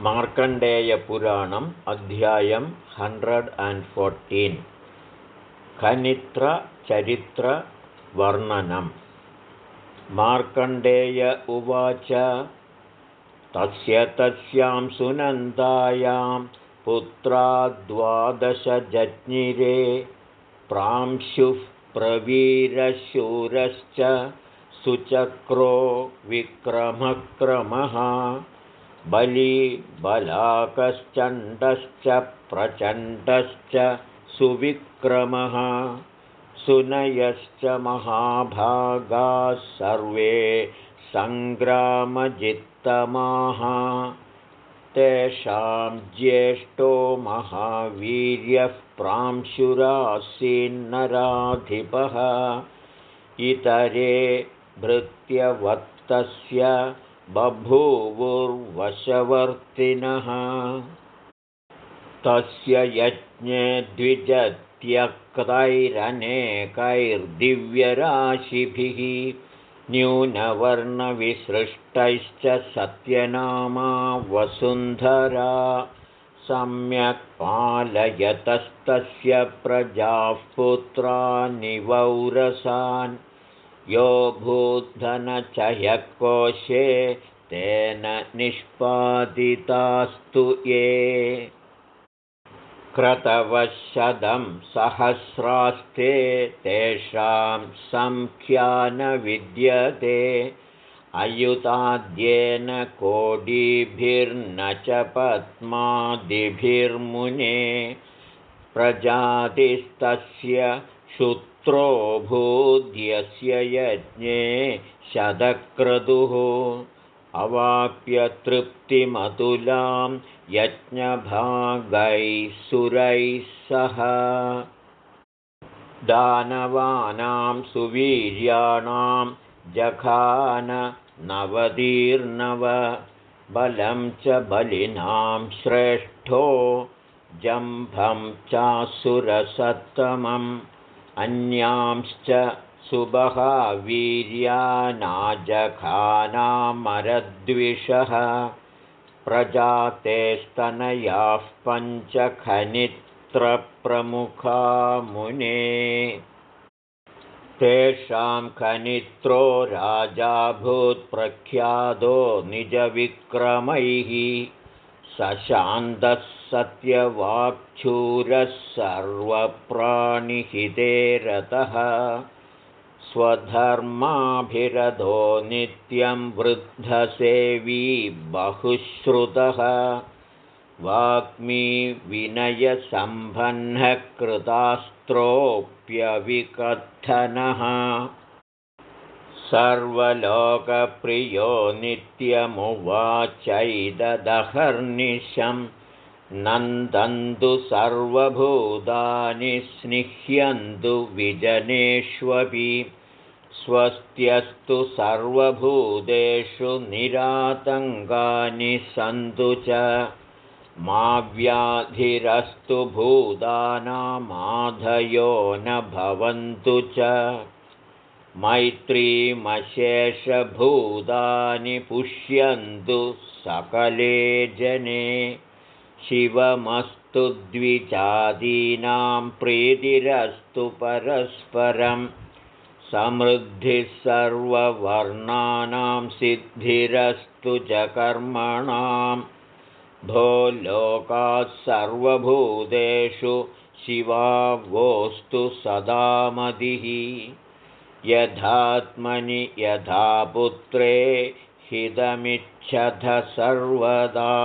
मार्कण्डेयपुराणम् अध्यायं hundred and fourteen. खनित्रचरित्रवर्णनं. मार्कण्डेय उवाच तस्य तस्यां सुनन्दायां पुत्राद्वादशजज्ञिरे प्रांशुः प्रवीरशूरश्च सुचक्रो विक्रमक्रमः बली बलाकश्चण्डश्च प्रचण्डश्च सुविक्रमः सुनयश्च महाभागाः सर्वे सङ्ग्रामजित्तमाः। तेषां ज्येष्ठो महावीर्यः प्रांशुरासीन्नराधिपः। इतरे भृत्यवत्तस्य बभूवुर्वशवर्तिनः। तस्य यज्ञे द्विजत्यक्तैरनेकैर्दिव्यराशिभिः न्यूनवर्णविसृष्टैश्च सत्यनामा वसुन्धरा सम्यक् पालयतस्तस्य प्रजाः पुत्रा निवौरसान् यो भूद्धनचयकोशे तेन निष्पादितास्तु ये। क्रतवशतं सहस्रास्ते तेषां सङ्ख्यानविद्यते अयुताद्येन कोडिभिर्न च पद्मादिभिर्मुने। प्रजातिस्तस्य भूद्यस्य यज्ञे शतक्रतुः अवाप्य तृप्तिमतुलां यज्ञभागैः सुरैः सह। दानवानां सुवीर्याणां जखान नवदीर्नव बलं च बलिनां श्रेष्ठो जम्भं चासुरसत्तमम् अन्यांश्च सुबहावीर्यानाजखानामरद्विषः प्रजातेस्तनयाः पञ्चखनित्रप्रमुखा मुने तेषां खनित्रो राजाभूत्प्रख्यातो निजविक्रमैः सशान्तः सत्यवाक्चूरः सर्वप्राणिहिते रतः स्वधर्माभिरधो नित्यं वृद्धसेवी बहुश्रुतः वाग्मी विनयसम्पन्नः कृतास्त्रोऽप्यविकथनः सर्वलोकप्रियो नित्यमुवाचैददहर्निशम् नन्दन्तु सर्वभूतानि स्निह्यन्तु विजनेष्वपि स्वस्त्यस्तु सर्वभूतेषु निरातङ्गानि सन्तु च। मा व्याधिरस्तु भूतानामाधयो न भवन्तु च। मैत्रीमशेषभूतानि पुष्यन्तु सकले जने शिवमस्तु द्विजादीनां प्रीतिरस्तु परस्परं समृद्धिः सर्ववर्णानां सिद्धिरस्तु च कर्मणां। भो लोकाः सर्वभूतेषु शिवावोऽस्तु सदामतिः यथात्मनि यथा पुत्रे हितमिच्छथ सर्वदा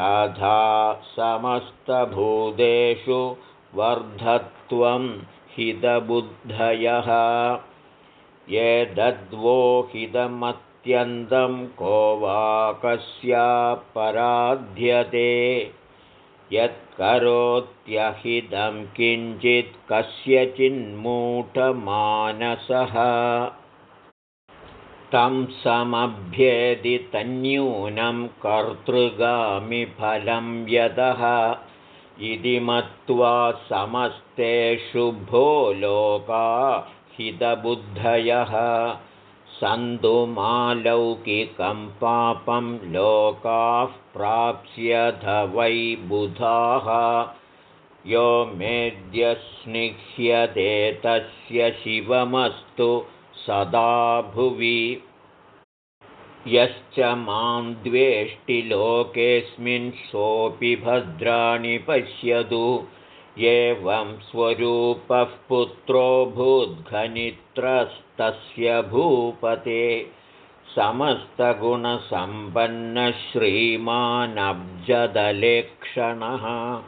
तथा समस्तभूतेषु वर्धत्वं हितबुद्धयः। ये दद्वोहितमत्यन्तं को वा कस्यापराध्यते यत्करोत्यहितं किञ्चित् कस्यचिन्मूढमानसः तं समभ्येदि तन्यूनं कर्तृगामिफलं यतः इति मत्वा समस्तेषु भो लोका हितबुद्धयः। सन्तुमालौकिकं पापं लोकाः प्राप्स्यथ वै बुधाः। यो मेद्यस्निह्यते तस्य शिवमस्तु सदा भुवि। यश्च मां द्वेष्टि लोकेऽस्मिन् सोऽपि भद्राणि पश्यतु। एवं स्वरूपः पुत्रो भूद्घनित्रस्तस्य भूपते। समस्तगुणसम्पन्नश्रीमानब्जदलेक्षणः।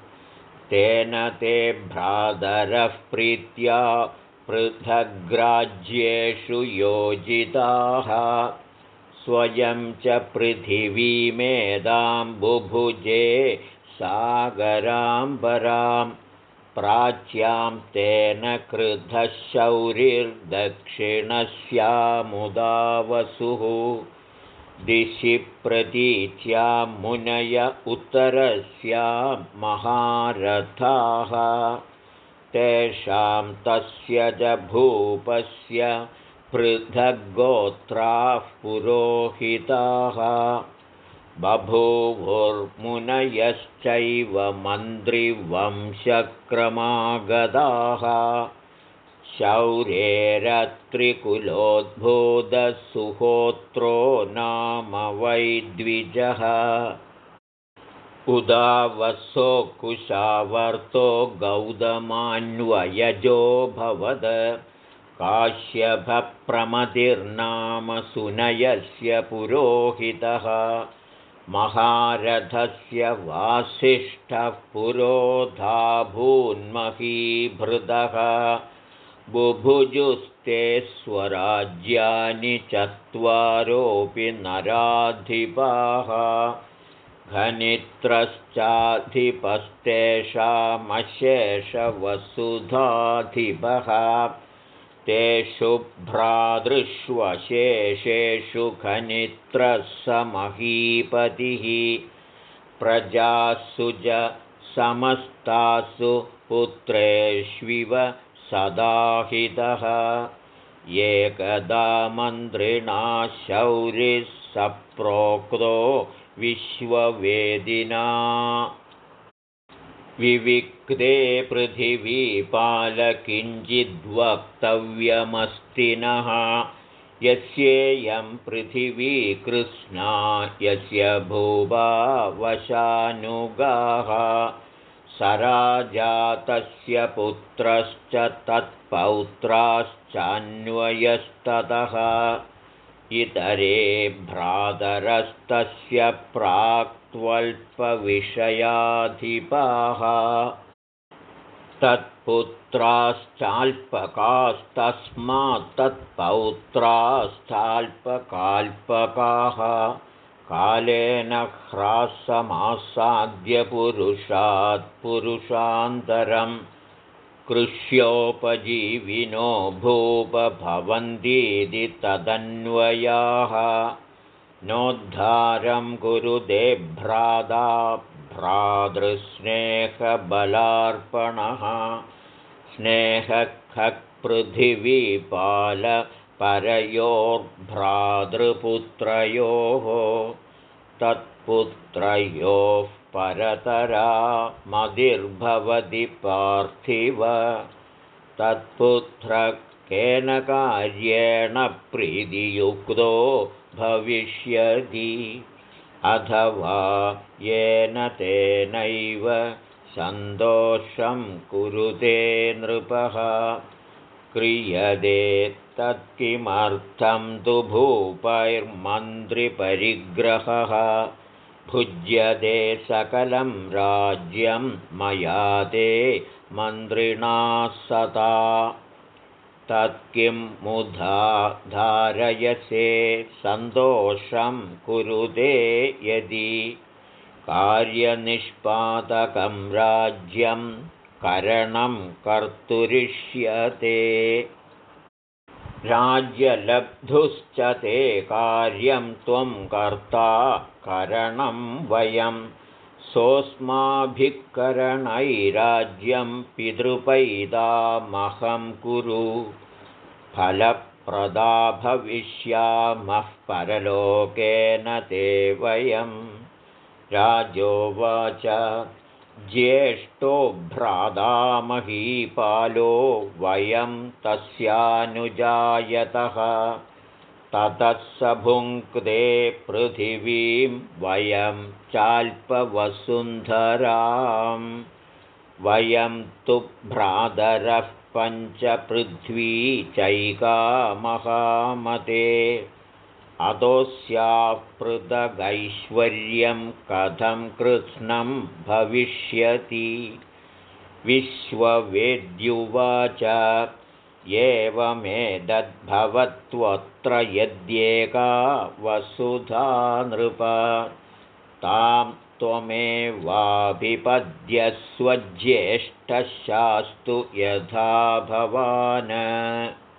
तेन ते भ्रातरः प्रीत्या पृथग्राज्येषु योजिताः। स्वयं च पृथिवीमेदां बुभुजे सागराम्बरां प्राच्यां तेन कृतः शौरिर्दक्षिणस्यामुदा वसुः दिशि प्रतीच्यां मुनय उत्तरस्यां महारथाः तेषां तस्य च भूपस्य पृथग्गोत्राः पुरोहिताः। बभूवुर्मुनयश्चैव मन्त्रिवंशक्रमागताः। शौरेरत्रिकुलोद्भूतसुहोत्रो नाम वैद्विजः उदावसो कुशावर्तो भवद। काश्यभप्रमतिर्नाम सुनयस्य पुरोहितः। महारथस्य वासिष्ठः पुरोधाभून्महीभृदः। बुभुजुस्ते स्वराज्यानि चत्वारोऽपि नराधिपाः घनित्रश्चाधिपस्तेषामशेषवसुधाधिपः तेषु भ्रातृष्वशेषेषु खनित्रः समहीपतिः प्रजासु च समस्तासु पुत्रेष्विव सदाहितः। एकदा मन्त्रिणा शौरिः सप्रोक्तो विश्ववेदिना। विविक्ते पृथिवीपालकिञ्चिद्वक्तव्यमस्ति नः। यस्येयं पृथिवी कृष्णा यस्य भूभावशानुगाः। स राजातस्य पुत्रश्च तत्पौत्राश्चान्वयस्ततः इतरे भ्रातरस्तस्य प्राक् त्वल्पविषयाधिपाः तत्पुत्राश्चाल्पकास्तस्मात्तत्पौत्राश्चाल्पकाल्पकाः कालेन ह्रासमासाद्यपुरुषात् पुरुषान्तरं कृष्योपजीविनो भूपभवन्तीति तदन्वयाः। नोद्धारं कुरुदे भ्राता भ्रातृस्नेहबलार्पणः स्नेहखक्पृथिवीपालपरयोर्भ्रातृपुत्रयोः तत्पुत्रयोः परतरा मदिर्भवति पार्थिव। तत्पुत्र केन कार्येण प्रीतियुक्तो भविष्यति। अथवा येन तेनैव सन्तोषं कुरुते नृपः। क्रियते तत्किमर्थं तु भूपैर्मन्त्रिपरिग्रहः भुज्यते सकलं राज्यं मया ते मन्त्रिणा सता। तत्किं मुधा धारयसे सन्तोषं कुरुते यदि। कार्यनिष्पादकं राज्यं करणं कर्तुरिष्यते राज्यलब्धुश्च ते कार्यं त्वं कर्ता करणं वयं। सोऽस्माभिकरणैराज्यं पितृपैदामहं कुरु। फलप्रदायकं प्रदा भविष्यामः परलोकेन ते वयं। राजोवाच ज्येष्ठो भ्रादामहीपालो वयं तस्यानुजायतः। ततः स भुङ्क्ते पृथिवीं वयं चाल्पवसुन्धरां वयं तु भ्रातरः पञ्चपृथ्वी चैका महामते अतोऽस्यापृथगैश्वर्यं कथं कृत्स्नं भविष्यति? विश्ववेद्युवाच एवमेतद्भवत्वत्र यद्येका वसुधा नृप तां त्वमेवाभिपद्यस्वज्येष्ठशास्तु यथा भवान्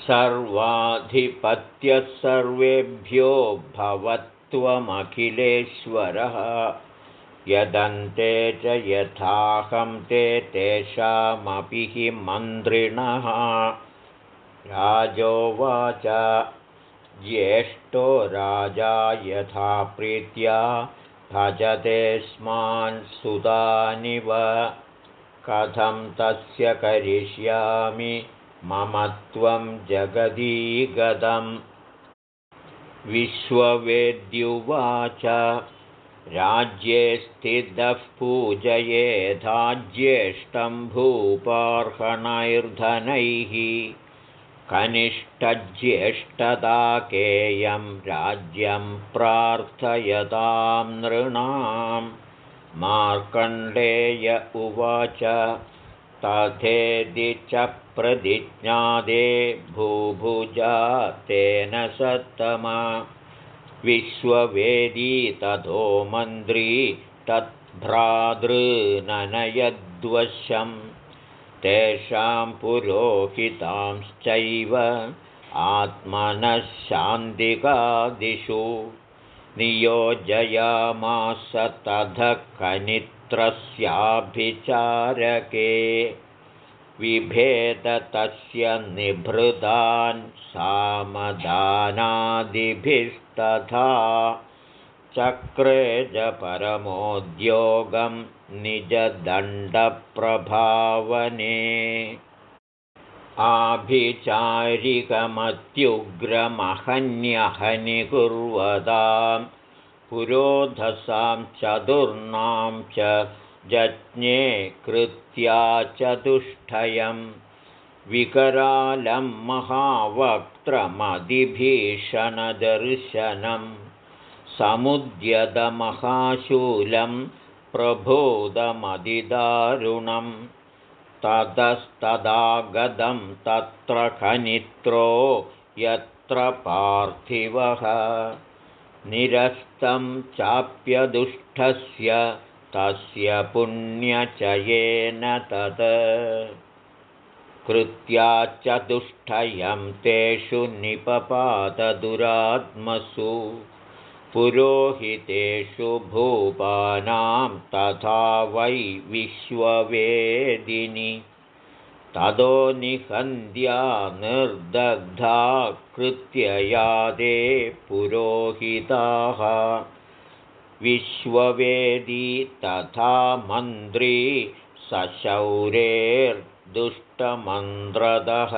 सर्वाधिपत्यः सर्वेभ्यो भवत्वमखिलेश्वरः। यदन्ते च यथाहं ते तेषामपि हि मन्त्रिणः। राजोवाच ज्येष्ठो राजा यथा प्रीत्या भजते स्मान् सुतानिव। कथं तस्य करिष्यामि मम त्वं जगदीगदम् विश्ववेद्युवाच राज्ये स्थितः पूजयेधाज्येष्ठं भूपार्हणैर्धनैः कनिष्ठज्येष्ठताकेयं राज्यं प्रार्थयतां नृणां। मार्कण्डेय उवाच तथेदि च प्रतिज्ञादे भूभुजा तेन सत्तमा। विश्ववेदी तथो मन्त्री तद्भ्रातृननयद्वशं तेषां पुरोहितांश्चैव आत्मनः शान्तिकादिषु नियोजयामास ततः कनित्रस्याभिचारके विभेद तस्य निभृतान् सामदानादिभिस्तथा चक्रे च परमोद्योगं निजदण्डप्रभावने। आभिचारिकमत्युग्रमहन्यहनिकुर्वतां पुरोधसां चतुर्णां च जज्ञे कृत्या चतुष्टयं विकरालं महावक्त्रमधिभीषणदर्शनं समुद्यतमहाशूलं प्रबोधमधिदारुणं ततस्तदागतं तत्र खनित्रो यत्र पार्थिवः निरस्तं चाप्यदुष्टस्य तस्य पुण्यचयेन तत्। कृत्या चतुष्टयं तेषु निपपातदुरात्मसु। पुरोहितेषु भूपानां तथा वै विश्ववेदिनि ततो निहन्द्या निर्दग्धा कृत्ययादे पुरोहिताः। विश्ववेदी तथा मन्त्री सशौरेर्दुष्टमन्द्रदः।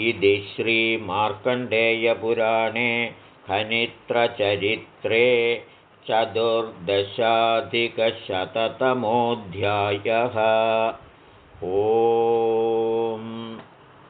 इति श्रीमार्कण्डेयपुराणे खनित्रचरित्रे चतुर्दशाधिकशततमोऽध्यायः ओ